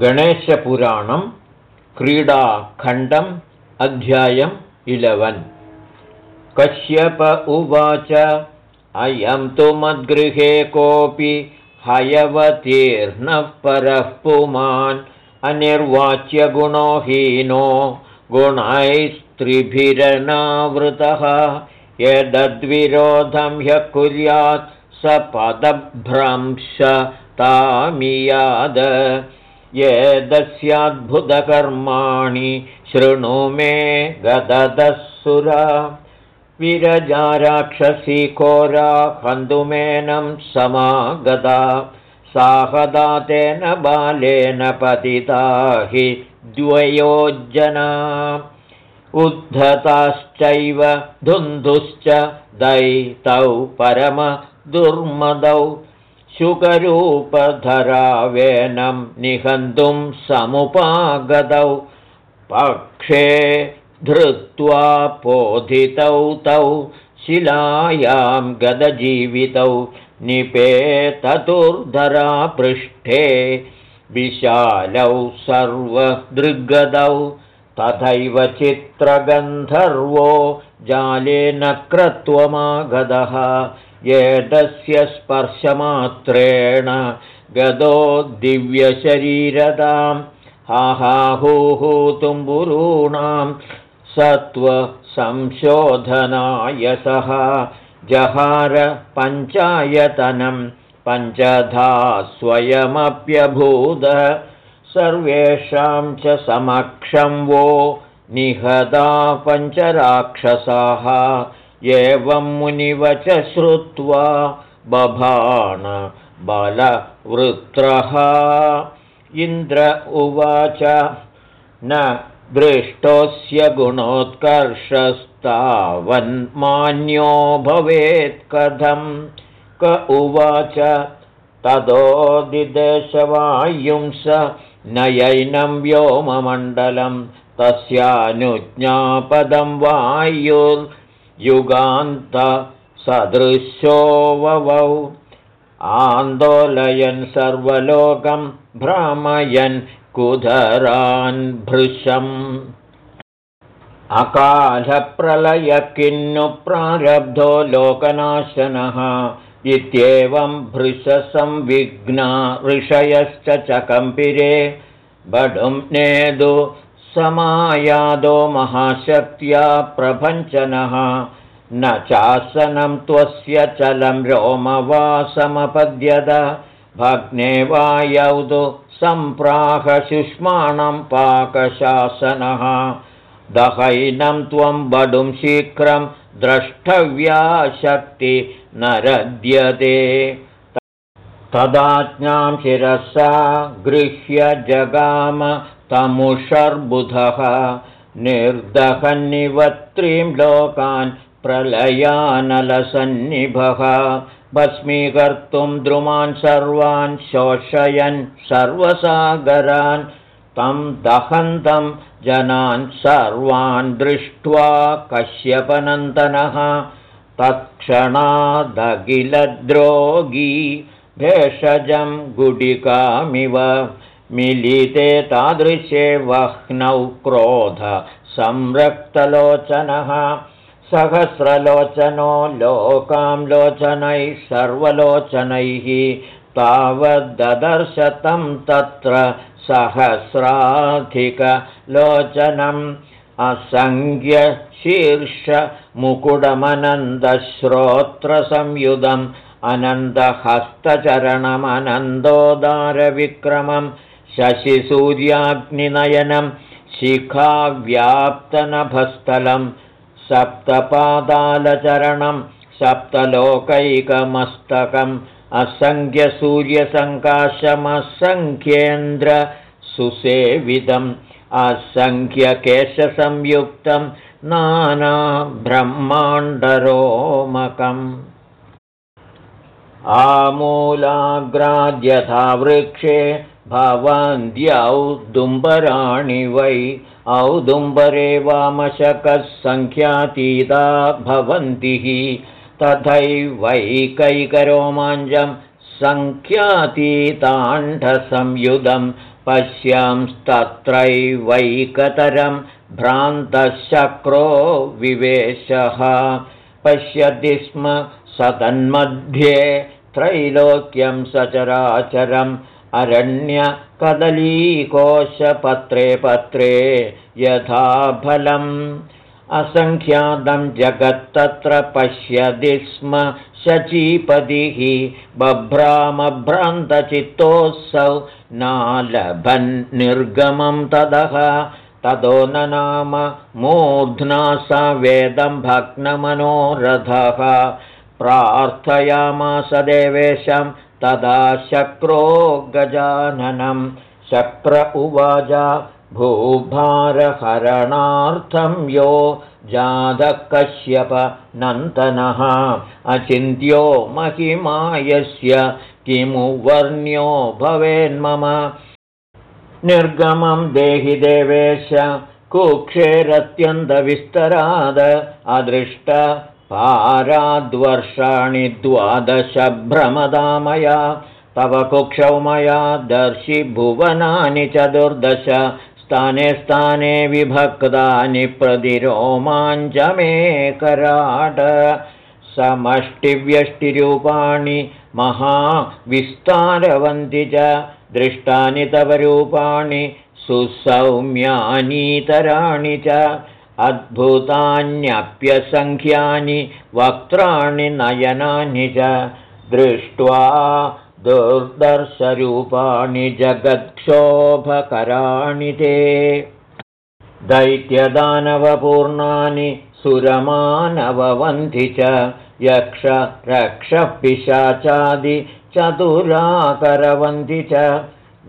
गणेशपुराणं क्रीडाखण्डम् अध्यायम् इलवन्। कश्यप उवाच अयं तु मद्गृहे कोऽपि हयवतीर्णः परः पुमान् अनिर्वाच्यगुणोहीनो गुणैस्त्रिभिरनावृतः यदद्विरोधं ह्यः कुर्यात् स पदभ्रंशतामियाद येदस्याद्भुतकर्माणि शृणु मे गददस्सुरा विरजा राक्षसी कोरा हन्तुमेनं समागता। साहदातेन बालेन पतिता हि द्वयोजना उद्धताश्चैव धुन्धुश्च दैतौ परमदुर्मदौ शुकरूपधरावेनं निहन्तुं समुपागतौ पक्षे धृत्वा पोधितौ तौ शिलायां गदजीवितौ निपेततुर्धरापृष्ठे विशालौ सर्वदृग्गदौ तथैव चित्रगन्धर्वो जालेन क्रत्वमागधः एतस्य स्पर्शमात्रेण गदो दिव्यशरीरतां हाहाहूहू तुम्बुरूणां सत्त्वसंशोधनाय सः जहार पञ्चायतनं पञ्चधा स्वयमप्यभूद सर्वेषां च समक्षं वो निहदा पञ्चराक्षसाः एवं मुनिवच श्रुत्वा बभाण बलवृत्रः। इन्द्र उवाच न दृष्टोऽस्य गुणोत्कर्षस्तावन्मान्यो भवेत् कथं क उवाच ततोदिदेशवायुंस नयैनं व्योममण्डलं तस्यानुज्ञापदं ववौ आन्दोलयन् सर्वलोकं भ्रामयन् कुधरान् भृशम्। अकालप्रलय किन्नु प्रारब्धो लोकनाशनः इत्येवं भृशसंविघ्ना ऋषयश्च चकम्पिरे बडुं नेदु समायादो महाशक्त्या प्रभञ्चनः न चासनं त्वस्य चलं रोमवासमपद्यत भग्ने वायौदु सम्प्राहशुष्माणं पाकशासनः। दहैनं त्वं बडुं शीघ्रं द्रष्टव्या शक्ति नरद्यते। तदाज्ञां शिरसा गृह्य जगाम तमुषर्बुधः निर्दहन्निवत्रीं लोकान् प्रलयानलसन्निभः। भस्मीकर्तुं द्रुमान् सर्वान् शोषयन् सर्वसागरान्। तं दहन्तं जनान् सर्वान् दृष्ट्वा कश्यपनन्दनः। तत्क्षणादखिलद्रोगी भेषजं गुडिकामिव मिलिते तादृशे वह्नौ क्रोध संरक्तलोचनः सहस्रलोचनो लोकां लोचनैः सर्वलोचनैः तावद्दर्शतं तत्र सहस्राधिकलोचनम्। असङ्ख्यशीर्षमुकुडमनन्दश्रोत्रसंयुधम् अनन्दहस्तचरणमनन्दोदारविक्रमं शशिसूर्याग्निनयनं शिखाव्याप्तनभस्थलं सप्तपादालचरणं सप्तलोकैकमस्तकम् असङ्ख्यसूर्यसङ्काशमसङ्ख्येन्द्र सुसेवितम् असङ्ख्यकेशसंयुक्तं नानाब्रह्माण्डरोमकम् आमूलाग्राद्यथा वृक्षे भवन्त्यौदुम्बराणि वै औदुम्बरे वामशकः सङ्ख्यातीता भवन्ति तथैवैकैकरोमाञ्जं सङ्ख्यातीताण्डसंयुधं पश्यांस्तत्रैवैकतरं भ्रान्तशक्रो विवेशः। पश्यति स्म सतन्मध्ये त्रैलोक्यं सचराचरम् अरण्यकदलीकोशपत्रे पत्रे यथा फलम्। असङ्ख्यातं जगत्तत्र पश्यति स्म शचीपतिः। बभ्रामभ्रान्तचित्तोऽसौ नालभन्निर्गमं ततः ततो न नाम मूर्ध्ना स वेदं भग्नमनोरथः। प्रार्थयामास देवेशं तदा शक्रो गजाननं शक्र उवाच भूभारहरणार्थं यो जातकश्यपनन्तनः अचिन्त्यो महिमायस्य किमु वर्ण्यो भवेन्मम निर्गमं देहि देवेश कुक्षेरत्यन्तविस्तराद अदृष्ट पाराद्वर्षाणि द्वादशभ्रमदामया तव कुक्षौ मया दर्शि भुवनानि चतुर्दश स्थाने स्थाने विभक्तानि प्रतिरोमाञ्चमेकराट समष्टिव्यष्टिरूपाणि महाविस्तारवन्ति च दृष्टानि तव रूपाणि सुसौम्यानीतराणि च अद्भुतान्यप्यसङ्ख्यानि वक्त्राणि नयनानि च दृष्ट्वा दुर्दर्शरूपाणि जगत्क्षोभकराणि ते। दैत्यदानवपूर्णानि सुरमानववन्ति च यक्ष चतुराकरवन्ति च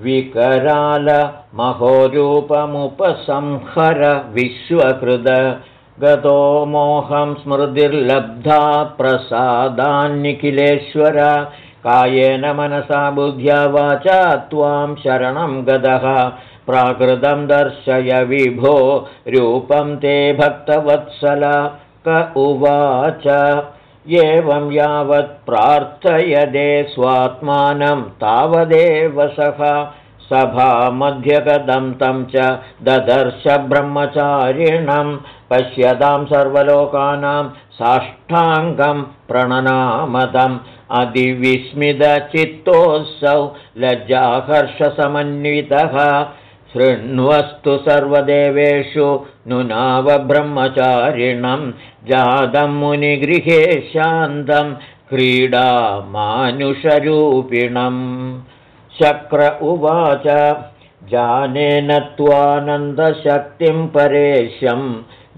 विकरालमहोरूपमुपसंहर विश्वकृद गतो मोहं स्मृतिर्लब्धा प्रसादान्निखिलेश्वर। कायेन मनसा बुद्ध्या वाचा त्वां शरणं गतः प्राकृतं दर्शय विभो रूपं ते भक्तवत्सल क उवाच एवं यावत् प्रार्थयदे स्वात्मानं तावदेव सः सभामध्यगतं तं च ददर्श ब्रह्मचारिणं पश्यतां सर्वलोकानां साष्टाङ्गं प्रणनामदम् अधिविस्मितचित्तोऽसौ लज्जाकर्षसमन्वितः शृण्वस्तु सर्वदेवेषु नुनावब्रह्मचारिणं जातं मुनिगृहे शान्तं क्रीडामानुषरूपिणम् शक्र उवाच जानेन त्वानन्दशक्तिं परेशं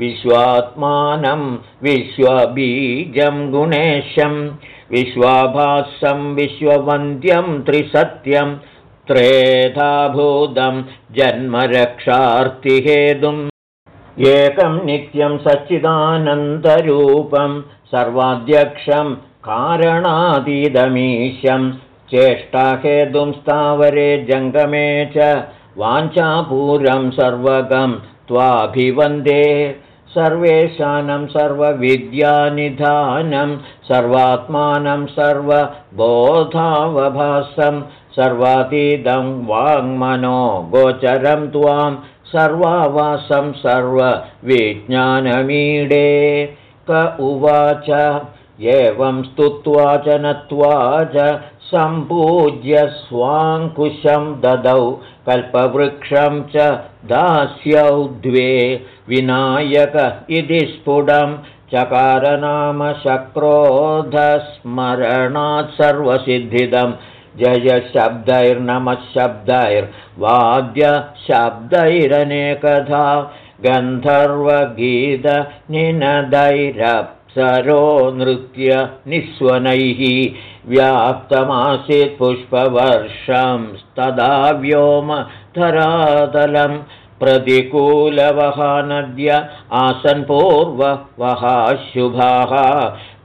विश्वात्मानं विश्वबीजं गुणेशं विश्वाभासं विश्ववन्द्यं त्रिसत्यं त्रेधाभूतं जन्मरक्षार्तिहेतुम् एकं नित्यं सच्चिदानन्दरूपं सर्वाध्यक्षं कारणातीदमीशं चेष्टाहेतुं स्थावरे जङ्गमे च वाञ्छापूरं सर्वगं त्वाभिवन्दे। सर्वेशानं सर्वविद्यानिधानं सर्वात्मानं सर्वबोधावभासं सर्वातीदं वाङ्मनो गोचरं त्वां सर्वावासं सर्वविज्ञानमीडे। क उवाच एवं स्तुत्वा च नत्वा च सम्पूज्य स्वाङ्कुशं ददौ कल्पवृक्षं च दास्यौ द्वे विनायक इति स्फुटं चकारनामशक्रोधस्मरणात् सर्वसिद्धिदं जयशब्दैर्नमशब्दैर्वाद्यशब्दैरनेकधा गन्धर्वगीतनिनदैरप्सरो नृत्य निःस्वनैः व्याप्तमासीत् पुष्पवर्षं तदा व्योमधरातलं प्रतिकूलवहानद्य आसन् पूर्ववहाशुभाः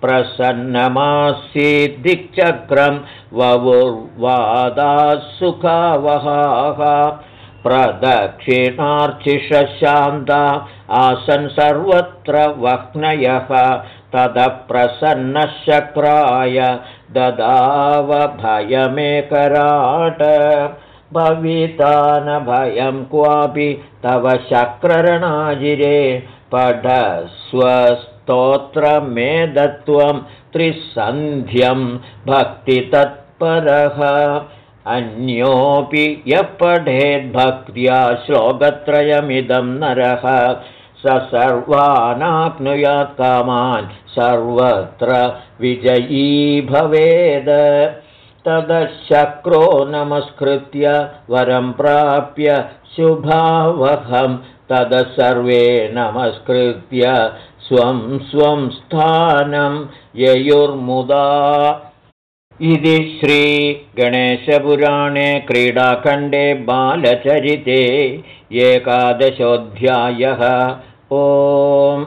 प्रसन्नमासीद्दिक्चक्रं ववुर्वादाः सुखावहाः प्रदक्षिणार्चिषशान्ता आसन् सर्वत्र वह्नयः। ततः प्रसन्नशक्राय ददावभयमेकराट भविता न भयं क्वापि तव शक्ररणाजिरे पठस्वस्तोत्रमेधत्वं त्रिसन्ध्यं भक्तितत्परः। अन्योऽपि यः पठेद्भक्त्या श्लोकत्रयमिदं नरः। स सर्वानाप्नुयात् कामान् सर्वत्र विजयी भवेद। तदशक्रो नमस्कृत्य वरं प्राप्य शुभावहं। तद सर्वे नमस्कृत्य स्वं स्वं स्थानं ययुर्मुदा। इति श्रीगणेशपुराणे क्रीडाखण्डे बालचरिते एकादशोऽध्यायः। ओम्